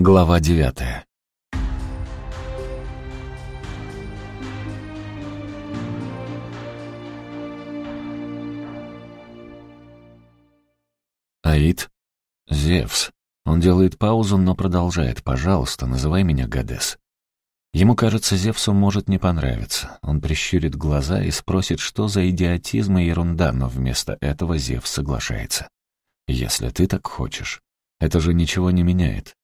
Глава девятая. Аид? Зевс. Он делает паузу, но продолжает. «Пожалуйста, называй меня Гадес». Ему кажется, Зевсу может не понравиться. Он прищурит глаза и спросит, что за идиотизм и ерунда, но вместо этого Зевс соглашается. «Если ты так хочешь. Это же ничего не меняет.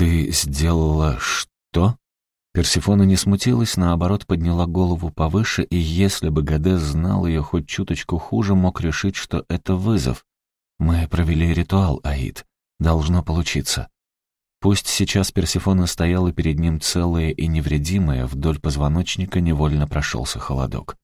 «Ты сделала что?» Персифона не смутилась, наоборот, подняла голову повыше, и если бы Гадес знал ее хоть чуточку хуже, мог решить, что это вызов. «Мы провели ритуал, Аид. Должно получиться». Пусть сейчас Персифона стояла перед ним целая и невредимая, вдоль позвоночника невольно прошелся холодок.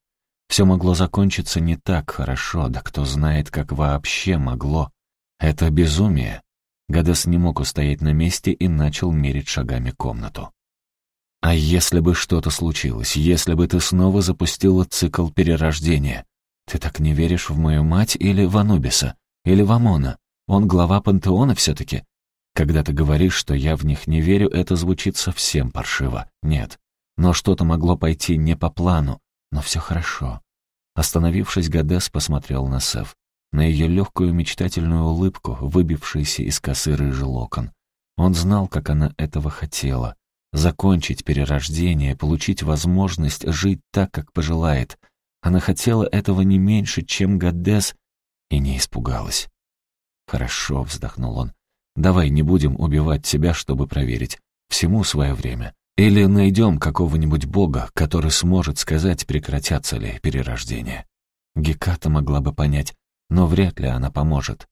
Все могло закончиться не так хорошо, да кто знает, как вообще могло. Это безумие. Гадес не мог устоять на месте и начал мерить шагами комнату. «А если бы что-то случилось, если бы ты снова запустила цикл перерождения? Ты так не веришь в мою мать или в Анубиса? Или в Амона? Он глава пантеона все-таки? Когда ты говоришь, что я в них не верю, это звучит совсем паршиво. Нет. Но что-то могло пойти не по плану. Но все хорошо». Остановившись, Гадес посмотрел на Сев на ее легкую мечтательную улыбку, выбившуюся из косы рыжий локон. Он знал, как она этого хотела. Закончить перерождение, получить возможность жить так, как пожелает. Она хотела этого не меньше, чем Гадес, и не испугалась. «Хорошо», — вздохнул он. «Давай не будем убивать себя, чтобы проверить. Всему свое время. Или найдем какого-нибудь бога, который сможет сказать, прекратятся ли перерождения». Геката могла бы понять, но вряд ли она поможет.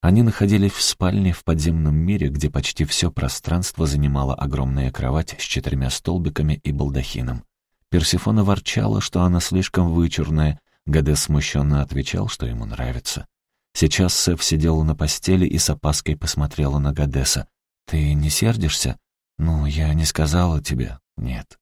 Они находились в спальне в подземном мире, где почти все пространство занимала огромная кровать с четырьмя столбиками и балдахином. Персифона ворчала, что она слишком вычурная, Гадес смущенно отвечал, что ему нравится. Сейчас Сеф сидела на постели и с опаской посмотрела на Гадеса. «Ты не сердишься?» «Ну, я не сказала тебе». «Нет».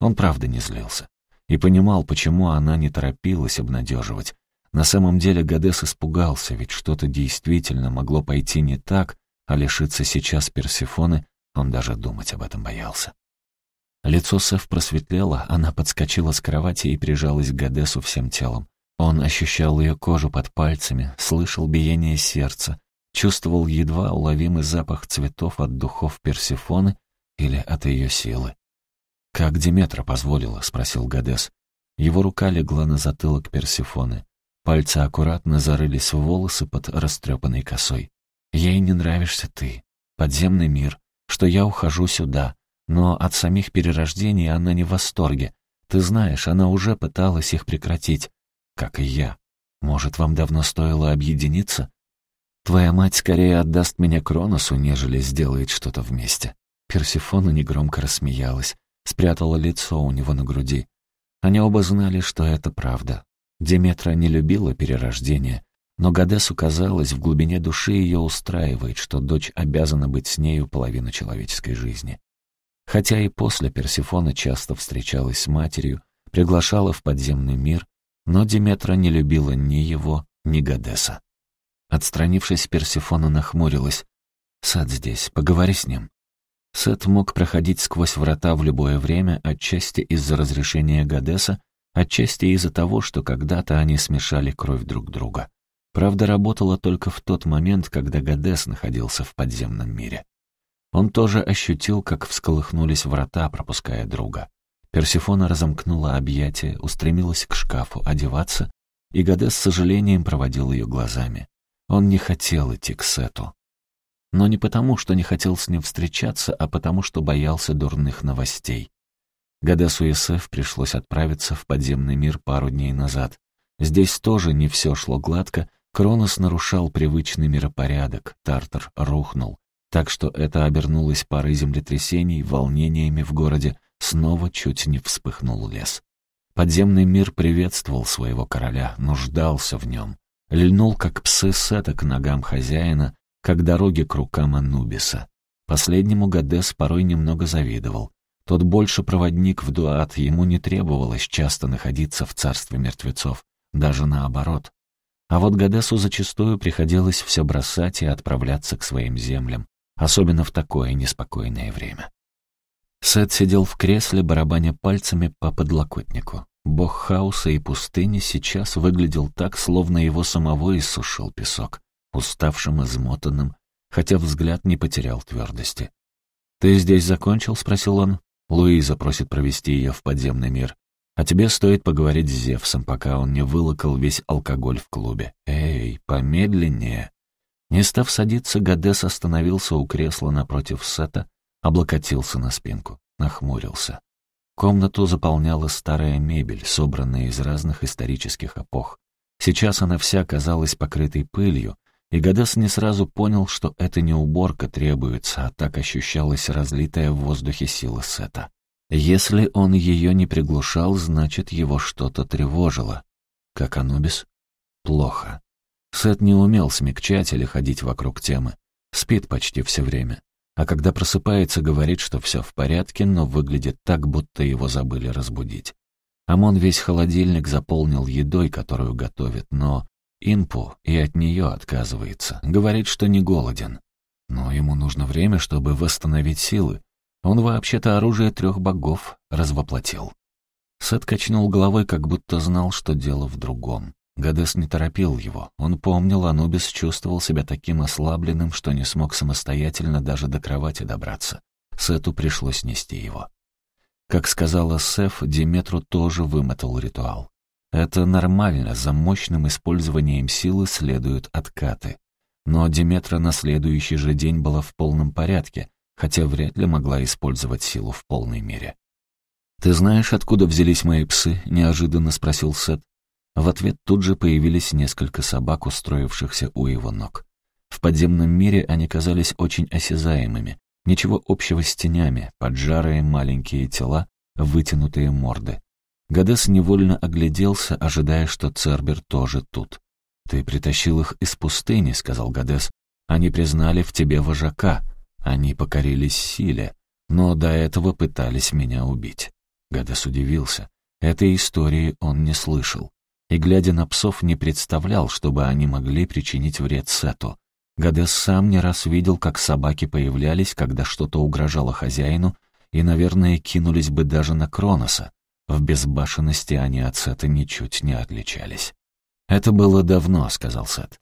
Он правда не злился. И понимал, почему она не торопилась обнадеживать. На самом деле Гадес испугался, ведь что-то действительно могло пойти не так, а лишиться сейчас Персифоны он даже думать об этом боялся. Лицо Сеф просветлело, она подскочила с кровати и прижалась к Гадесу всем телом. Он ощущал ее кожу под пальцами, слышал биение сердца, чувствовал едва уловимый запах цветов от духов Персифоны или от ее силы. «Как Диметра позволила?» — спросил Гадес. Его рука легла на затылок Персифоны. Пальцы аккуратно зарылись в волосы под растрепанной косой. «Ей не нравишься ты. Подземный мир. Что я ухожу сюда. Но от самих перерождений она не в восторге. Ты знаешь, она уже пыталась их прекратить. Как и я. Может, вам давно стоило объединиться? Твоя мать скорее отдаст меня Кроносу, нежели сделает что-то вместе». Персифона негромко рассмеялась, спрятала лицо у него на груди. Они оба знали, что это правда. Деметра не любила перерождение, но Гадесу казалось, в глубине души ее устраивает, что дочь обязана быть с нею половину человеческой жизни. Хотя и после Персифона часто встречалась с матерью, приглашала в подземный мир, но Деметра не любила ни его, ни Гадеса. Отстранившись, Персифона нахмурилась. «Сад здесь, поговори с ним». Сет мог проходить сквозь врата в любое время, отчасти из-за разрешения Гадеса, Отчасти из-за того, что когда-то они смешали кровь друг друга. Правда, работала только в тот момент, когда Гадес находился в подземном мире. Он тоже ощутил, как всколыхнулись врата, пропуская друга. Персифона разомкнула объятия, устремилась к шкафу одеваться, и Гадес с сожалением проводил ее глазами. Он не хотел идти к Сету. Но не потому, что не хотел с ним встречаться, а потому, что боялся дурных новостей. Гадасу и Сеф пришлось отправиться в подземный мир пару дней назад. Здесь тоже не все шло гладко, Кронос нарушал привычный миропорядок, Тартар рухнул. Так что это обернулось парой землетрясений, волнениями в городе, снова чуть не вспыхнул лес. Подземный мир приветствовал своего короля, нуждался в нем. Льнул, как псы Сета к ногам хозяина, как дороги к рукам Анубиса. Последнему Гадес порой немного завидовал. Тот больше проводник в дуат, ему не требовалось часто находиться в царстве мертвецов, даже наоборот. А вот Гадесу зачастую приходилось все бросать и отправляться к своим землям. особенно в такое неспокойное время. Сет сидел в кресле, барабаня пальцами по подлокотнику. Бог хаоса и пустыни сейчас выглядел так, словно его самого иссушил песок, уставшим, измотанным, хотя взгляд не потерял твердости. «Ты здесь закончил?» — спросил он. «Луиза просит провести ее в подземный мир. А тебе стоит поговорить с Зевсом, пока он не вылокал весь алкоголь в клубе. Эй, помедленнее!» Не став садиться, Гадес остановился у кресла напротив Сета, облокотился на спинку, нахмурился. Комнату заполняла старая мебель, собранная из разных исторических эпох. Сейчас она вся казалась покрытой пылью, и Гадес не сразу понял, что это не уборка требуется, а так ощущалась разлитая в воздухе сила Сета. Если он ее не приглушал, значит, его что-то тревожило. Как Анубис? Плохо. Сет не умел смягчать или ходить вокруг темы. Спит почти все время. А когда просыпается, говорит, что все в порядке, но выглядит так, будто его забыли разбудить. Амон весь холодильник заполнил едой, которую готовит, но Инпу и от нее отказывается. Говорит, что не голоден. Но ему нужно время, чтобы восстановить силы. Он вообще-то оружие трех богов развоплотил. Сет качнул головой, как будто знал, что дело в другом. Гадес не торопил его. Он помнил, Анубис чувствовал себя таким ослабленным, что не смог самостоятельно даже до кровати добраться. Сету пришлось нести его. Как сказала Сеф, Диметру тоже вымотал ритуал. Это нормально, за мощным использованием силы следуют откаты. Но Диметра на следующий же день была в полном порядке, хотя вряд ли могла использовать силу в полной мере. «Ты знаешь, откуда взялись мои псы?» — неожиданно спросил Сет. В ответ тут же появились несколько собак, устроившихся у его ног. В подземном мире они казались очень осязаемыми, ничего общего с тенями, поджарые маленькие тела, вытянутые морды. Гадес невольно огляделся, ожидая, что Цербер тоже тут. «Ты притащил их из пустыни», — сказал Гадес. «Они признали в тебе вожака. Они покорились силе, но до этого пытались меня убить». Гадес удивился. Этой истории он не слышал и, глядя на псов, не представлял, чтобы они могли причинить вред Сету. Гадес сам не раз видел, как собаки появлялись, когда что-то угрожало хозяину, и, наверное, кинулись бы даже на Кроноса. В безбашенности они от Сета ничуть не отличались. «Это было давно», — сказал Сет.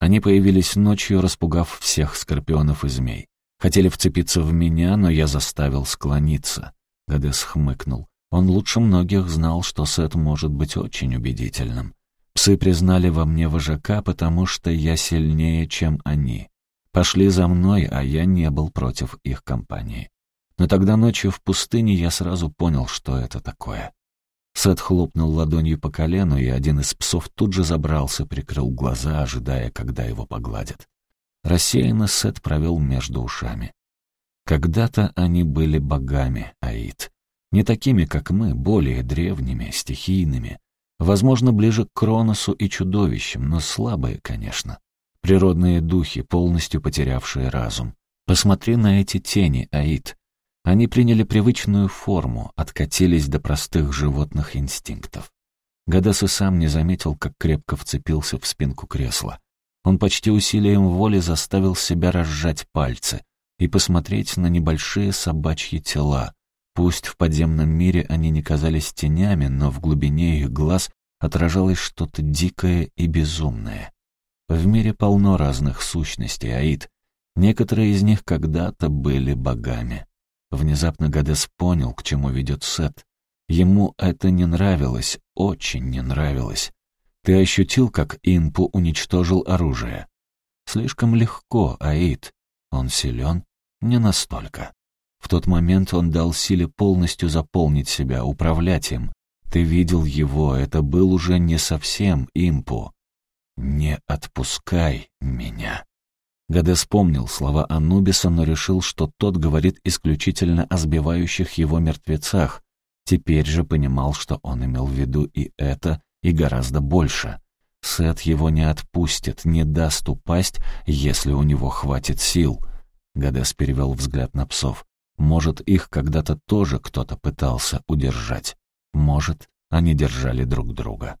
Они появились ночью, распугав всех скорпионов и змей. Хотели вцепиться в меня, но я заставил склониться. Гадес хмыкнул. Он лучше многих знал, что Сет может быть очень убедительным. Псы признали во мне вожака, потому что я сильнее, чем они. Пошли за мной, а я не был против их компании. Но тогда ночью в пустыне я сразу понял, что это такое. Сет хлопнул ладонью по колену, и один из псов тут же забрался, прикрыл глаза, ожидая, когда его погладят. Рассеянно Сет провел между ушами. Когда-то они были богами, Аид. Не такими, как мы, более древними, стихийными. Возможно, ближе к Кроносу и чудовищам, но слабые, конечно. Природные духи, полностью потерявшие разум. Посмотри на эти тени, Аид. Они приняли привычную форму, откатились до простых животных инстинктов. Гадас и сам не заметил, как крепко вцепился в спинку кресла. Он почти усилием воли заставил себя разжать пальцы и посмотреть на небольшие собачьи тела, Пусть в подземном мире они не казались тенями, но в глубине их глаз отражалось что-то дикое и безумное. В мире полно разных сущностей, Аид. Некоторые из них когда-то были богами. Внезапно Гадес понял, к чему ведет Сет. Ему это не нравилось, очень не нравилось. Ты ощутил, как Инпу уничтожил оружие? Слишком легко, Аид. Он силен? Не настолько. В тот момент он дал силе полностью заполнить себя, управлять им. Ты видел его, это был уже не совсем импу. «Не отпускай меня». Гаде вспомнил слова Анубиса, но решил, что тот говорит исключительно о сбивающих его мертвецах. Теперь же понимал, что он имел в виду и это, и гораздо больше. Сет его не отпустит, не даст упасть, если у него хватит сил. Гадес перевел взгляд на псов. Может, их когда-то тоже кто-то пытался удержать. Может, они держали друг друга.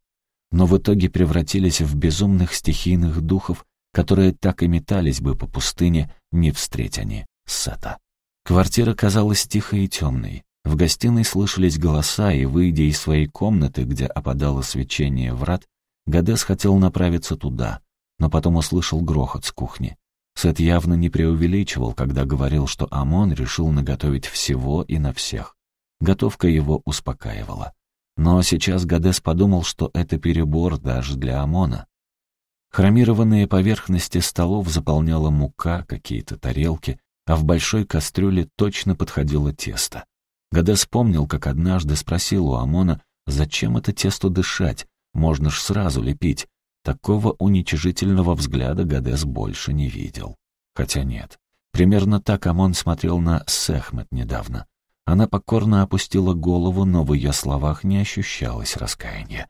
Но в итоге превратились в безумных стихийных духов, которые так и метались бы по пустыне, не встреть они Сета. Квартира казалась тихой и темной. В гостиной слышались голоса, и, выйдя из своей комнаты, где опадало свечение врат, Гадес хотел направиться туда, но потом услышал грохот с кухни. Сет явно не преувеличивал, когда говорил, что Амон решил наготовить всего и на всех. Готовка его успокаивала. Но сейчас Гадес подумал, что это перебор даже для Амона. Хромированные поверхности столов заполняла мука, какие-то тарелки, а в большой кастрюле точно подходило тесто. Гадес помнил, как однажды спросил у Амона, зачем это тесто дышать, можно ж сразу лепить. Такого уничижительного взгляда Гадес больше не видел. Хотя нет. Примерно так Амон смотрел на Сехмет недавно. Она покорно опустила голову, но в ее словах не ощущалось раскаяния.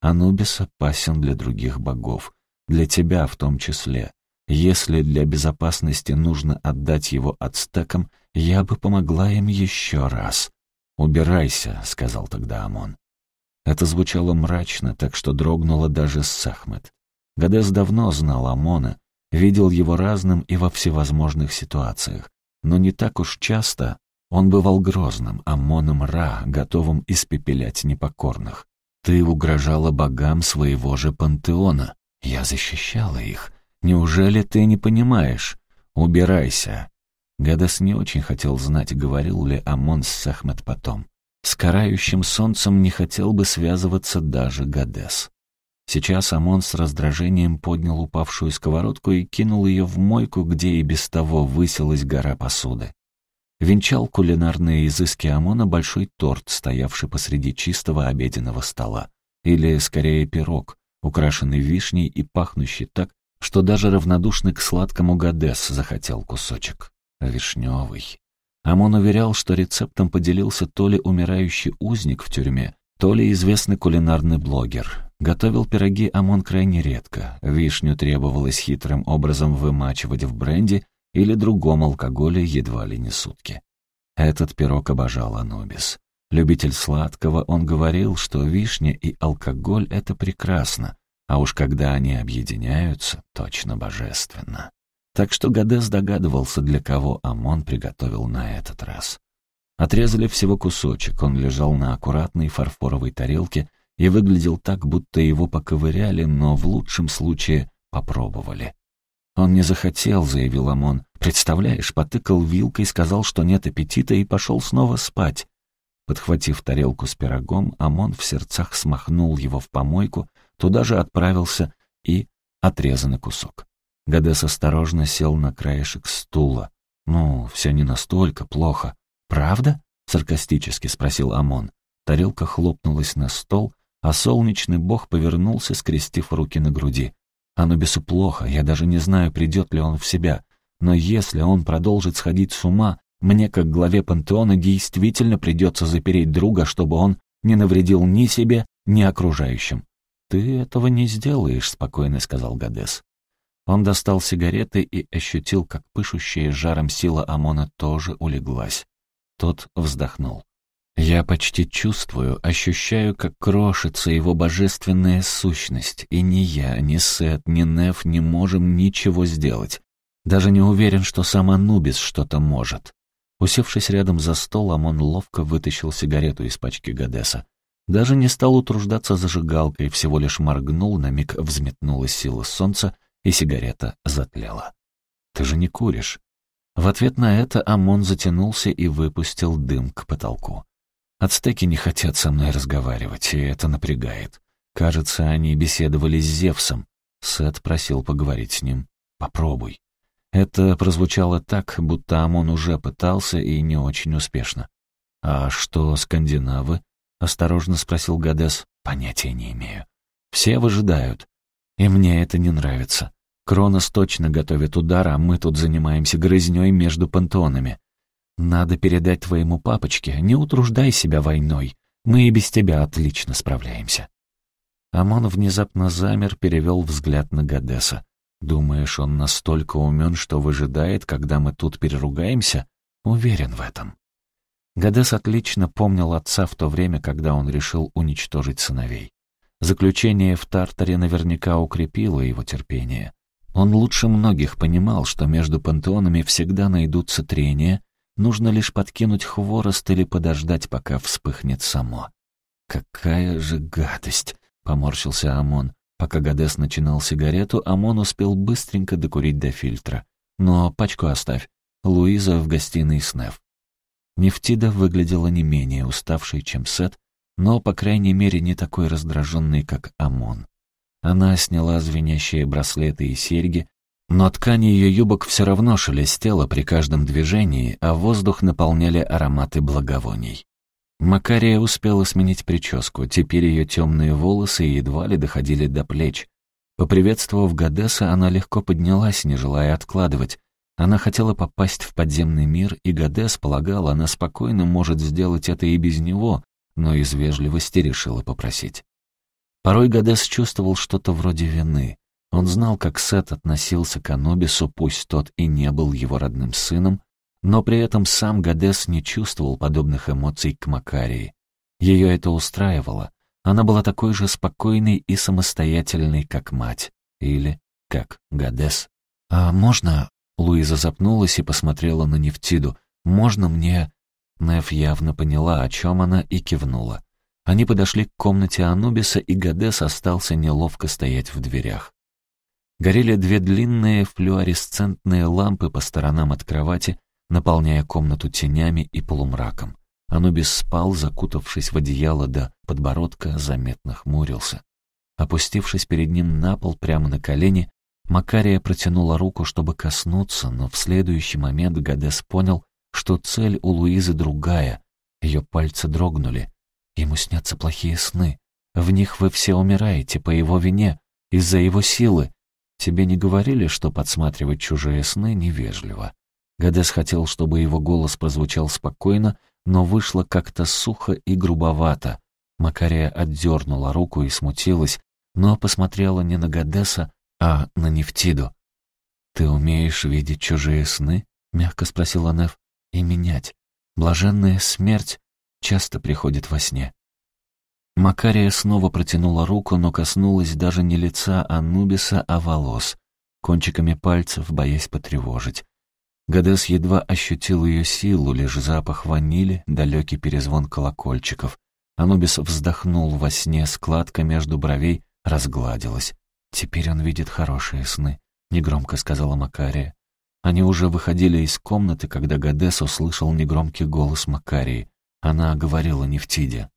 «Анубис опасен для других богов, для тебя в том числе. Если для безопасности нужно отдать его ацтекам, я бы помогла им еще раз». «Убирайся», — сказал тогда Амон. Это звучало мрачно, так что дрогнуло даже Сахмет. Гадес давно знал Амона, видел его разным и во всевозможных ситуациях, но не так уж часто он бывал грозным, Амоном Ра, готовым испепелять непокорных. Ты угрожала богам своего же пантеона. Я защищала их. Неужели ты не понимаешь? Убирайся. Гадас не очень хотел знать, говорил ли Амон с Сахмет потом. С карающим солнцем не хотел бы связываться даже Гадес. Сейчас Амон с раздражением поднял упавшую сковородку и кинул ее в мойку, где и без того высилась гора посуды. Венчал кулинарные изыски Амона большой торт, стоявший посреди чистого обеденного стола. Или, скорее, пирог, украшенный вишней и пахнущий так, что даже равнодушный к сладкому Гадес захотел кусочек. Вишневый. Амон уверял, что рецептом поделился то ли умирающий узник в тюрьме, то ли известный кулинарный блогер. Готовил пироги Амон крайне редко. Вишню требовалось хитрым образом вымачивать в бренде или другом алкоголе едва ли не сутки. Этот пирог обожал Анубис. Любитель сладкого, он говорил, что вишня и алкоголь — это прекрасно, а уж когда они объединяются, точно божественно. Так что Гадес догадывался, для кого Амон приготовил на этот раз. Отрезали всего кусочек, он лежал на аккуратной фарфоровой тарелке и выглядел так, будто его поковыряли, но в лучшем случае попробовали. «Он не захотел», — заявил Амон. «Представляешь, потыкал вилкой, сказал, что нет аппетита, и пошел снова спать». Подхватив тарелку с пирогом, Амон в сердцах смахнул его в помойку, туда же отправился и отрезанный кусок. Гадес осторожно сел на краешек стула. «Ну, все не настолько плохо. Правда?» — саркастически спросил Амон. Тарелка хлопнулась на стол, а солнечный бог повернулся, скрестив руки на груди. «Анубису плохо, я даже не знаю, придет ли он в себя. Но если он продолжит сходить с ума, мне, как главе пантеона, действительно придется запереть друга, чтобы он не навредил ни себе, ни окружающим». «Ты этого не сделаешь», — спокойно сказал Гадес. Он достал сигареты и ощутил, как пышущая жаром сила ОМОНа тоже улеглась. Тот вздохнул. «Я почти чувствую, ощущаю, как крошится его божественная сущность, и ни я, ни Сет, ни Неф не можем ничего сделать. Даже не уверен, что сам Анубис что-то может». Усевшись рядом за столом, он ловко вытащил сигарету из пачки Гадеса. Даже не стал утруждаться зажигалкой, всего лишь моргнул, на миг взметнулась сила солнца, и сигарета затлела. «Ты же не куришь». В ответ на это Амон затянулся и выпустил дым к потолку. Ацтеки не хотят со мной разговаривать, и это напрягает. Кажется, они беседовали с Зевсом. Сет просил поговорить с ним. «Попробуй». Это прозвучало так, будто Амон уже пытался и не очень успешно. «А что скандинавы?» — осторожно спросил Гадес. «Понятия не имею. Все выжидают. И мне это не нравится. Кронос точно готовит удар, а мы тут занимаемся грызнёй между пантеонами. Надо передать твоему папочке, не утруждай себя войной. Мы и без тебя отлично справляемся». Амон внезапно замер, перевел взгляд на Гадеса. «Думаешь, он настолько умен, что выжидает, когда мы тут переругаемся? Уверен в этом». Гадес отлично помнил отца в то время, когда он решил уничтожить сыновей. Заключение в Тартаре наверняка укрепило его терпение. Он лучше многих понимал, что между пантеонами всегда найдутся трения, нужно лишь подкинуть хворост или подождать, пока вспыхнет само. «Какая же гадость!» — поморщился Амон. Пока Гадес начинал сигарету, Амон успел быстренько докурить до фильтра. «Но пачку оставь. Луиза в гостиной с Нев». Нефтида выглядела не менее уставшей, чем Сет, но, по крайней мере, не такой раздраженной, как Амон. Она сняла звенящие браслеты и серьги, но ткань ее юбок все равно шелестела при каждом движении, а воздух наполняли ароматы благовоний. Макария успела сменить прическу, теперь ее темные волосы едва ли доходили до плеч. Поприветствовав Гадеса, она легко поднялась, не желая откладывать. Она хотела попасть в подземный мир, и Гадес полагал, она спокойно может сделать это и без него, но из вежливости решила попросить. Порой Гадес чувствовал что-то вроде вины. Он знал, как Сет относился к Анубису, пусть тот и не был его родным сыном, но при этом сам Гадес не чувствовал подобных эмоций к Макарии. Ее это устраивало. Она была такой же спокойной и самостоятельной, как мать. Или как Гадес. «А можно...» — Луиза запнулась и посмотрела на Нефтиду. «Можно мне...» Неф явно поняла, о чем она, и кивнула. Они подошли к комнате Анубиса, и Гадес остался неловко стоять в дверях. Горели две длинные флюоресцентные лампы по сторонам от кровати, наполняя комнату тенями и полумраком. Анубис спал, закутавшись в одеяло до подбородка, заметно хмурился. Опустившись перед ним на пол прямо на колени, Макария протянула руку, чтобы коснуться, но в следующий момент Гадес понял, что цель у Луизы другая. Ее пальцы дрогнули. Ему снятся плохие сны. В них вы все умираете по его вине, из-за его силы. Тебе не говорили, что подсматривать чужие сны невежливо? Гадес хотел, чтобы его голос прозвучал спокойно, но вышло как-то сухо и грубовато. Макария отдернула руку и смутилась, но посмотрела не на Гадеса, а на Нефтиду. «Ты умеешь видеть чужие сны?» — мягко спросила Неф. «И менять. Блаженная смерть часто приходит во сне». Макария снова протянула руку, но коснулась даже не лица Анубиса, а волос, кончиками пальцев, боясь потревожить. Гадес едва ощутил ее силу, лишь запах ванили, далекий перезвон колокольчиков. Анубис вздохнул во сне, складка между бровей разгладилась. «Теперь он видит хорошие сны», — негромко сказала Макария. Они уже выходили из комнаты, когда Гадес услышал негромкий голос Макарии. Она говорила Нефтиде.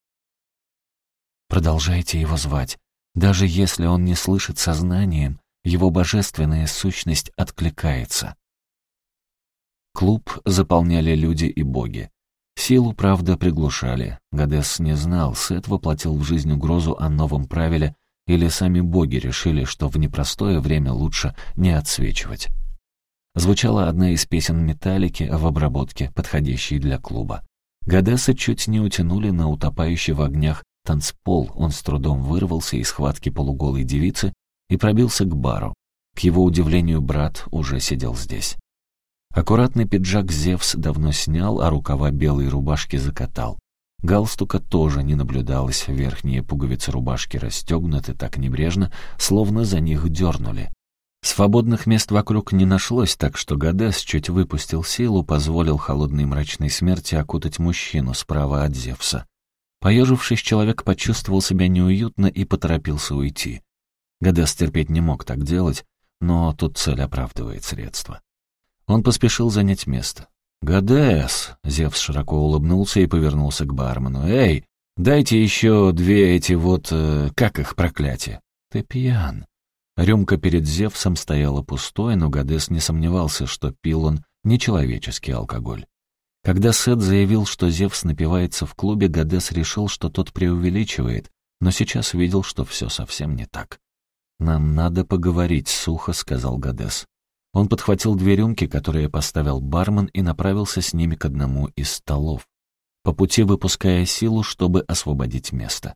«Продолжайте его звать. Даже если он не слышит сознанием, его божественная сущность откликается. Клуб заполняли люди и боги. Силу, правда, приглушали. Гадес не знал, Сет воплотил в жизнь угрозу о новом правиле, или сами боги решили, что в непростое время лучше не отсвечивать. Звучала одна из песен «Металлики» в обработке, подходящей для клуба. Гадеса чуть не утянули на утопающий в огнях танцпол, он с трудом вырвался из схватки полуголой девицы и пробился к бару. К его удивлению, брат уже сидел здесь. Аккуратный пиджак Зевс давно снял, а рукава белой рубашки закатал. Галстука тоже не наблюдалось, верхние пуговицы рубашки расстегнуты так небрежно, словно за них дернули. Свободных мест вокруг не нашлось, так что Гадес чуть выпустил силу, позволил холодной мрачной смерти окутать мужчину справа от Зевса. Поежившись, человек почувствовал себя неуютно и поторопился уйти. Гадес терпеть не мог так делать, но тут цель оправдывает средства. Он поспешил занять место. «Гадес!» — Зевс широко улыбнулся и повернулся к бармену. «Эй, дайте еще две эти вот... Э, как их, проклятия?» «Ты пьян». Рюмка перед Зевсом стояла пустой, но Гадес не сомневался, что пил он нечеловеческий алкоголь. Когда Сет заявил, что Зевс напивается в клубе, Гадес решил, что тот преувеличивает, но сейчас видел, что все совсем не так. «Нам надо поговорить», — сухо сказал Гадес. Он подхватил две рюмки, которые поставил бармен, и направился с ними к одному из столов, по пути выпуская силу, чтобы освободить место.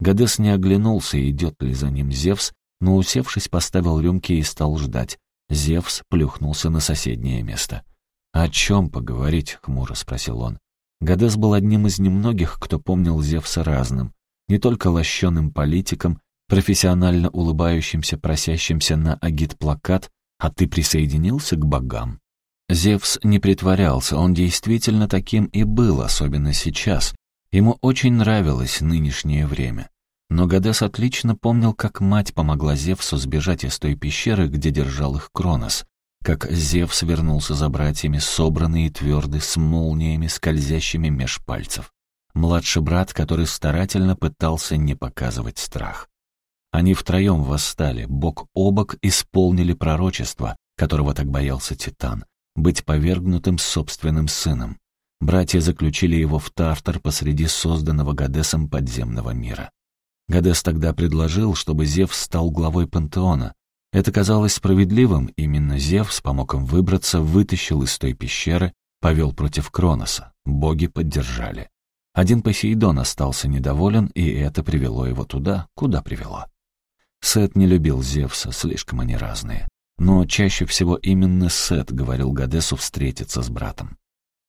Гадес не оглянулся, идет ли за ним Зевс, но, усевшись, поставил рюмки и стал ждать. Зевс плюхнулся на соседнее место. «О чем поговорить?» — хмуро спросил он. Гадес был одним из немногих, кто помнил Зевса разным. Не только лощеным политиком, профессионально улыбающимся, просящимся на агит-плакат, А ты присоединился к богам?» Зевс не притворялся, он действительно таким и был, особенно сейчас. Ему очень нравилось нынешнее время. Но Гадес отлично помнил, как мать помогла Зевсу сбежать из той пещеры, где держал их Кронос, как Зевс вернулся за братьями, собранный и твердый, с молниями, скользящими меж пальцев. Младший брат, который старательно пытался не показывать страх. Они втроем восстали, бок о бок исполнили пророчество, которого так боялся Титан, быть повергнутым собственным сыном. Братья заключили его в Тартар посреди созданного Гадесом подземного мира. Гадес тогда предложил, чтобы Зевс стал главой пантеона. Это казалось справедливым, именно Зевс помог им выбраться, вытащил из той пещеры, повел против Кроноса. Боги поддержали. Один Посейдон остался недоволен, и это привело его туда, куда привело. Сет не любил Зевса, слишком они разные. Но чаще всего именно Сет говорил Гадесу встретиться с братом.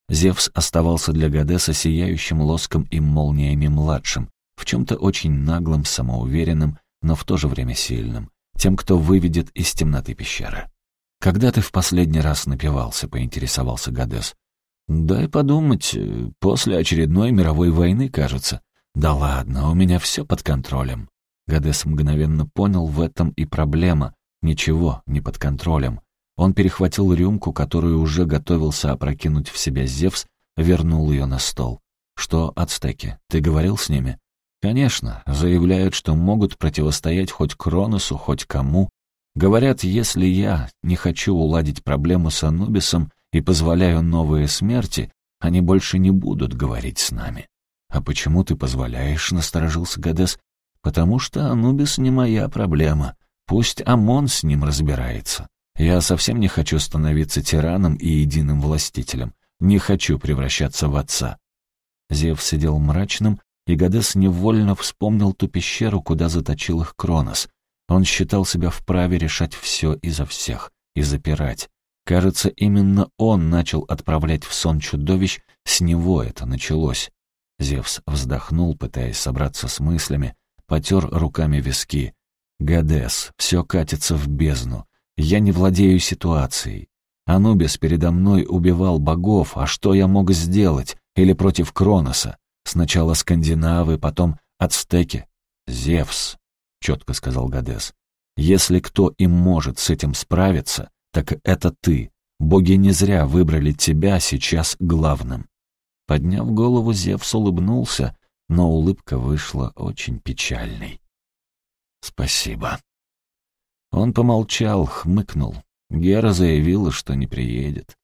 Зевс оставался для Гадеса сияющим лоском и молниями младшим, в чем-то очень наглым, самоуверенным, но в то же время сильным, тем, кто выведет из темноты пещеры. «Когда ты в последний раз напивался?» — поинтересовался Гадес. «Дай подумать, после очередной мировой войны, кажется». «Да ладно, у меня все под контролем». Гадес мгновенно понял, в этом и проблема, Ничего, не под контролем. Он перехватил рюмку, которую уже готовился опрокинуть в себя Зевс, вернул ее на стол. «Что, ацтеки, ты говорил с ними?» «Конечно, заявляют, что могут противостоять хоть Кроносу, хоть кому. Говорят, если я не хочу уладить проблему с Анубисом и позволяю новые смерти, они больше не будут говорить с нами». «А почему ты позволяешь?» — насторожился Гадес. «Потому что Анубис не моя проблема. Пусть ОМОН с ним разбирается. Я совсем не хочу становиться тираном и единым властителем. Не хочу превращаться в отца». Зев сидел мрачным, и Гадес невольно вспомнил ту пещеру, куда заточил их Кронос. Он считал себя вправе решать все и за всех, и запирать. Кажется, именно он начал отправлять в сон чудовищ, с него это началось. Зевс вздохнул, пытаясь собраться с мыслями, потер руками виски. Гадес, все катится в бездну. Я не владею ситуацией. Анубис передо мной убивал богов, а что я мог сделать? Или против Кроноса? Сначала скандинавы, потом ацтеки. Зевс, четко сказал Гадес. Если кто и может с этим справиться, так это ты. Боги не зря выбрали тебя сейчас главным. Подняв голову, Зевс улыбнулся, но улыбка вышла очень печальной. «Спасибо». Он помолчал, хмыкнул. Гера заявила, что не приедет.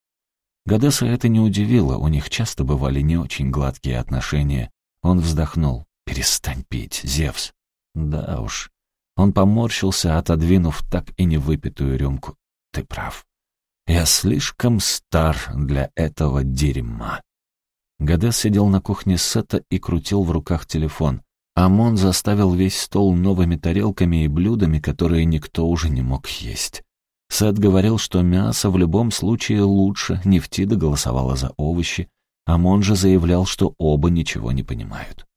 Гадеса это не удивило, у них часто бывали не очень гладкие отношения. Он вздохнул. «Перестань пить, Зевс». «Да уж». Он поморщился, отодвинув так и не выпитую рюмку. «Ты прав. Я слишком стар для этого дерьма». Гадес сидел на кухне Сета и крутил в руках телефон. Амон заставил весь стол новыми тарелками и блюдами, которые никто уже не мог есть. Сет говорил, что мясо в любом случае лучше, Нефтида голосовала за овощи, Амон же заявлял, что оба ничего не понимают.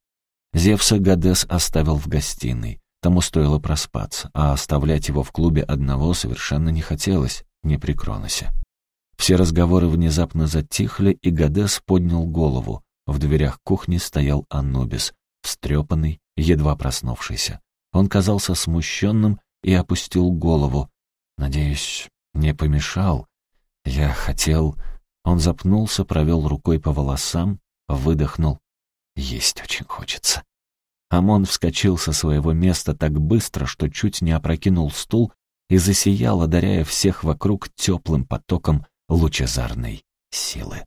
Зевса Гадес оставил в гостиной, тому стоило проспаться, а оставлять его в клубе одного совершенно не хотелось, не при Кроносе. Все разговоры внезапно затихли, и Гадес поднял голову. В дверях кухни стоял Анубис, встрепанный, едва проснувшийся. Он казался смущенным и опустил голову. «Надеюсь, не помешал. Я хотел...» Он запнулся, провел рукой по волосам, выдохнул. «Есть очень хочется». Амон вскочил со своего места так быстро, что чуть не опрокинул стул и засиял, одаряя всех вокруг теплым потоком лучезарной силы.